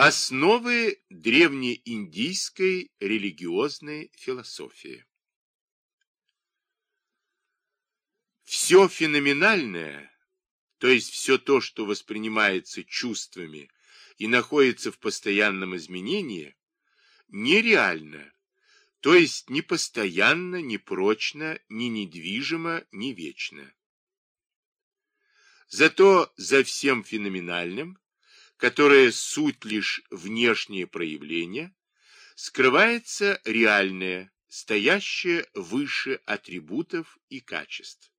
Основы древнеиндийской религиозной философии Все феноменальное, то есть все то, что воспринимается чувствами и находится в постоянном изменении, нереально, то есть не постоянно, не прочно, не недвижимо, не вечно. Зато за всем феноменальным, которое суть лишь внешнее проявление, скрывается реальное, стоящее выше атрибутов и качеств.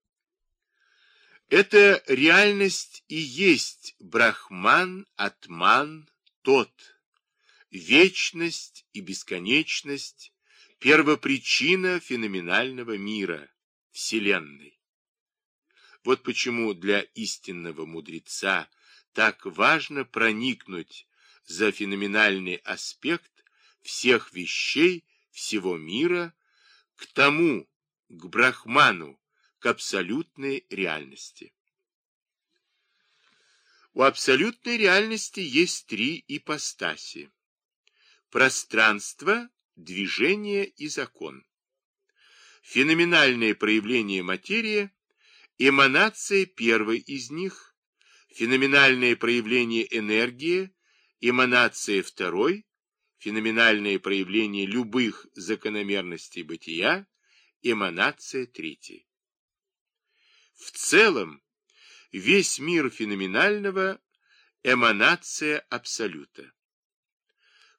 Эта реальность и есть Брахман, Атман, тот, вечность и бесконечность, первопричина феноменального мира, Вселенной. Вот почему для истинного мудреца так важно проникнуть за феноменальный аспект всех вещей всего мира к тому, к Брахману, к абсолютной реальности. У абсолютной реальности есть три ипостаси. Пространство, движение и закон. Феноменальное проявление материи – эманация первой из них, феноменальное проявление энергии – эманация второй, феноменальное проявление любых закономерностей бытия – эманация третьей. В целом, весь мир феноменального – эманация абсолюта.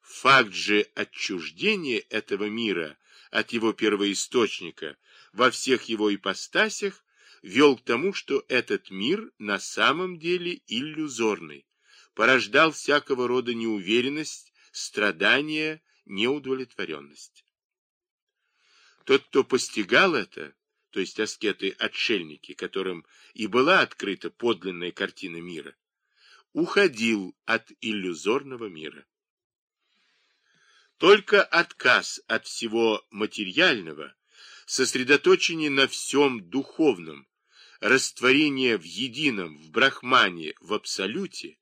Факт же отчуждения этого мира от его первоисточника во всех его ипостасях вел к тому, что этот мир на самом деле иллюзорный, порождал всякого рода неуверенность, страдания, неудовлетворенность. Тот, кто постигал это, то есть аскеты-отшельники, которым и была открыта подлинная картина мира, уходил от иллюзорного мира. Только отказ от всего материального, сосредоточение на всем духовном, растворение в едином, в брахмане, в абсолюте,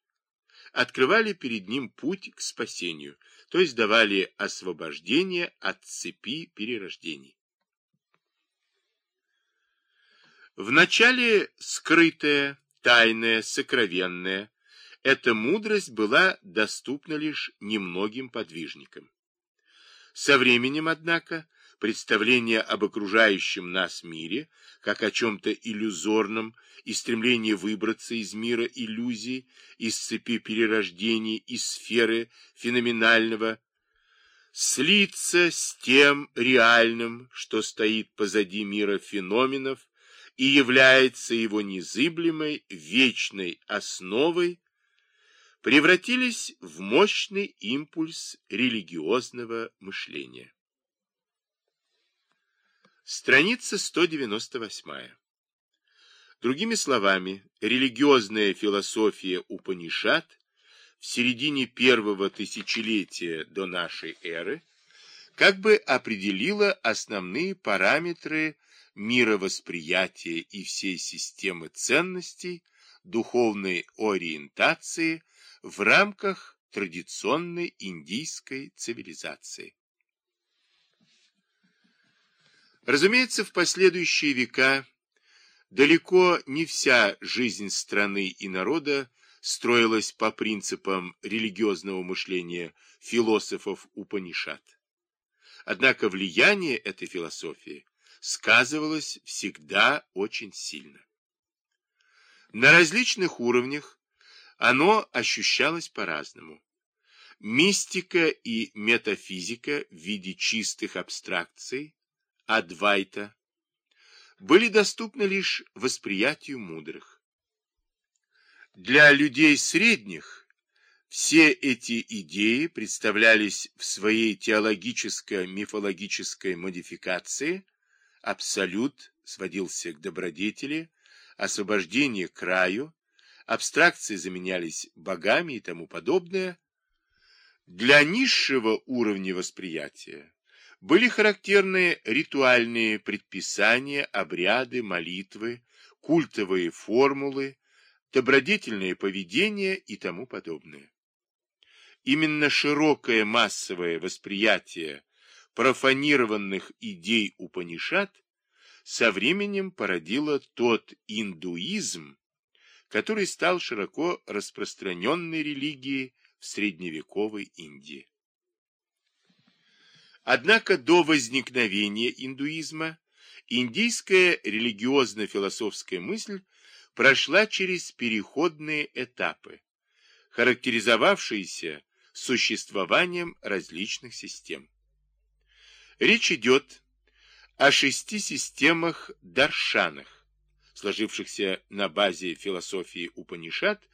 открывали перед ним путь к спасению, то есть давали освобождение от цепи перерождений. Вначале скрытая, тайная, сокровенная, эта мудрость была доступна лишь немногим подвижникам. Со временем, однако, представление об окружающем нас мире, как о чем-то иллюзорном, и стремление выбраться из мира иллюзий, из цепи перерождений, из сферы феноменального, слиться с тем реальным, что стоит позади мира феноменов, и является его незыблемой вечной основой, превратились в мощный импульс религиозного мышления. Страница 198. Другими словами, религиозная философия Упанишат в середине первого тысячелетия до нашей эры как бы определила основные параметры мировосприятия и всей системы ценностей, духовной ориентации в рамках традиционной индийской цивилизации. Разумеется, в последующие века далеко не вся жизнь страны и народа строилась по принципам религиозного мышления философов Упанишат. Однако влияние этой философии сказывалось всегда очень сильно. На различных уровнях оно ощущалось по-разному. Мистика и метафизика в виде чистых абстракций, адвайта, были доступны лишь восприятию мудрых. Для людей средних все эти идеи представлялись в своей теологическо-мифологической модификации – Абсолют сводился к добродетели, освобождение к краю, абстракции заменялись богами и тому подобное. Для низшего уровня восприятия были характерны ритуальные предписания, обряды, молитвы, культовые формулы, добродетельное поведение и тому подобное. Именно широкое массовое восприятие профанированных идей Упанишат со временем породило тот индуизм, который стал широко распространенной религией в средневековой Индии. Однако до возникновения индуизма индийская религиозно-философская мысль прошла через переходные этапы, характеризовавшиеся существованием различных систем. Речь идет о шести системах даршанах, сложившихся на базе философии Упанишат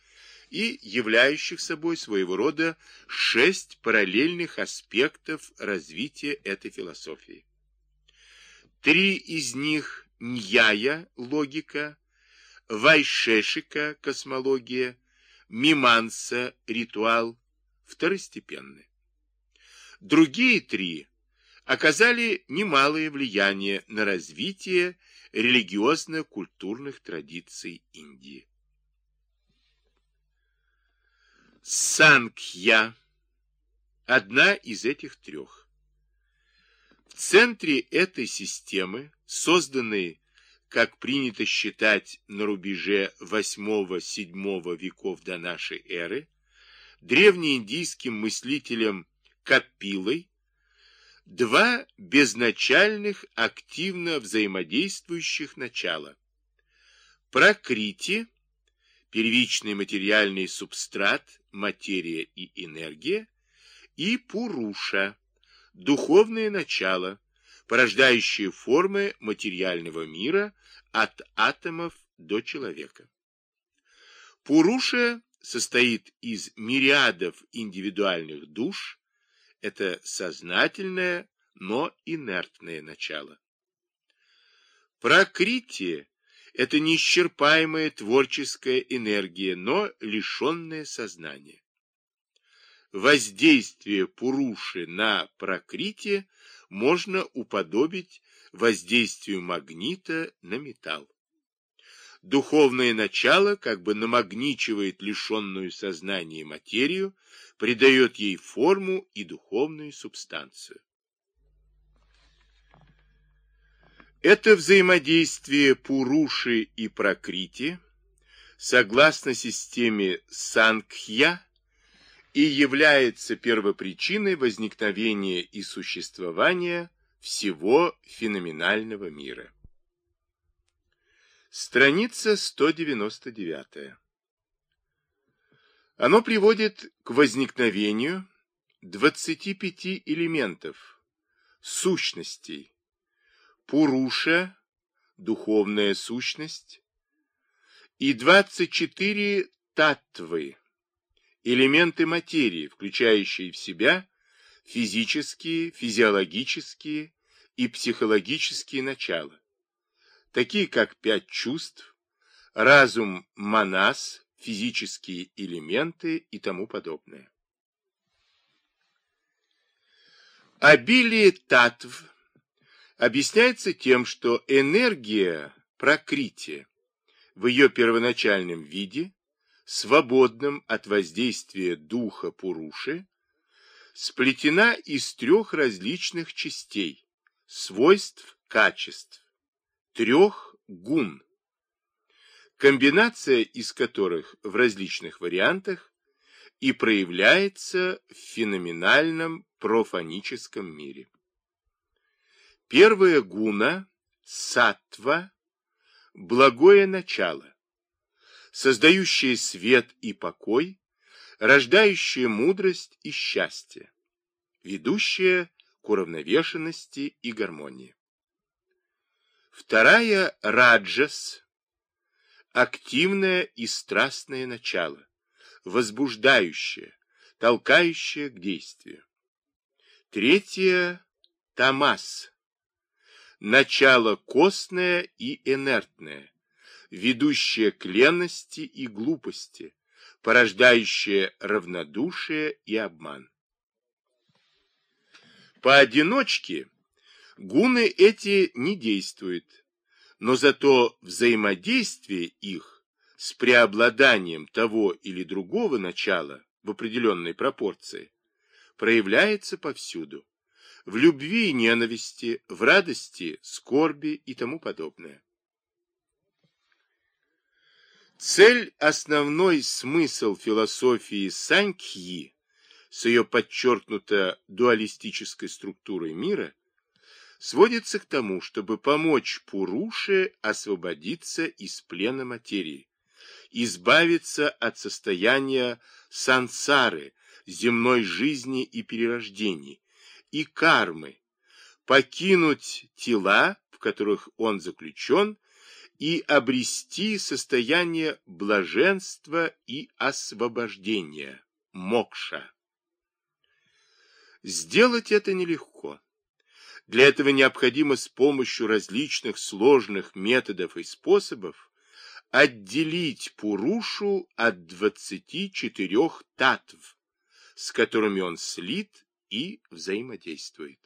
и являющих собой своего рода шесть параллельных аспектов развития этой философии. Три из них – Ньяя – логика, Вайшешика – космология, Миманса – ритуал – второстепенны. Другие три оказали немалое влияние на развитие религиозно-культурных традиций Индии. Сангхья – одна из этих трех. В центре этой системы, созданной, как принято считать, на рубеже 8-7 веков до нашей эры, древнеиндийским мыслителем Капилой, два безначальных активно взаимодействующих начала. Прокрити, первичный материальный субстрат, материя и энергия, и Пуруша, духовное начало, порождающее формы материального мира от атомов до человека. Пуруша состоит из мириадов индивидуальных душ, это сознательное, но инертное начало. Прокритие – это неисчерпаемая творческая энергия, но лишенное сознания. Воздействие Пуруши на прокритие можно уподобить воздействию магнита на металл. Духовное начало как бы намагничивает лишенную сознания материю, придает ей форму и духовную субстанцию. Это взаимодействие Пуруши и Пракрити, согласно системе Сангхья, и является первопричиной возникновения и существования всего феноменального мира. Страница 199. Оно приводит к возникновению 25 элементов, сущностей, Пуруша, духовная сущность, и 24 татвы, элементы материи, включающие в себя физические, физиологические и психологические начала такие как пять чувств, разум манас, физические элементы и тому подобное. Обилие татв объясняется тем, что энергия прокрития в ее первоначальном виде, свободном от воздействия духа Пуруши, сплетена из трех различных частей, свойств, качеств трех гун, комбинация из которых в различных вариантах и проявляется в феноменальном профаническом мире. Первая гуна – сатва, благое начало, создающее свет и покой, рождающее мудрость и счастье, ведущее к уравновешенности и гармонии. Вторая – раджас, активное и страстное начало, возбуждающее, толкающее к действию. Третье – тамас, начало костное и инертное, ведущее к лености и глупости, порождающее равнодушие и обман. Поодиночке Гуны эти не действуют, но зато взаимодействие их с преобладанием того или другого начала в определенной пропорции, проявляется повсюду. В любви и ненависти, в радости, скорби и тому подобное. Цель, основной смысл философии Саньхи с ее подчеркнуто дуалистической структурой мира сводится к тому, чтобы помочь Пуруше освободиться из плена материи, избавиться от состояния сансары, земной жизни и перерождений, и кармы, покинуть тела, в которых он заключен, и обрести состояние блаженства и освобождения, мокша. Сделать это нелегко. Для этого необходимо с помощью различных сложных методов и способов отделить Пурушу от 24 татв, с которыми он слит и взаимодействует.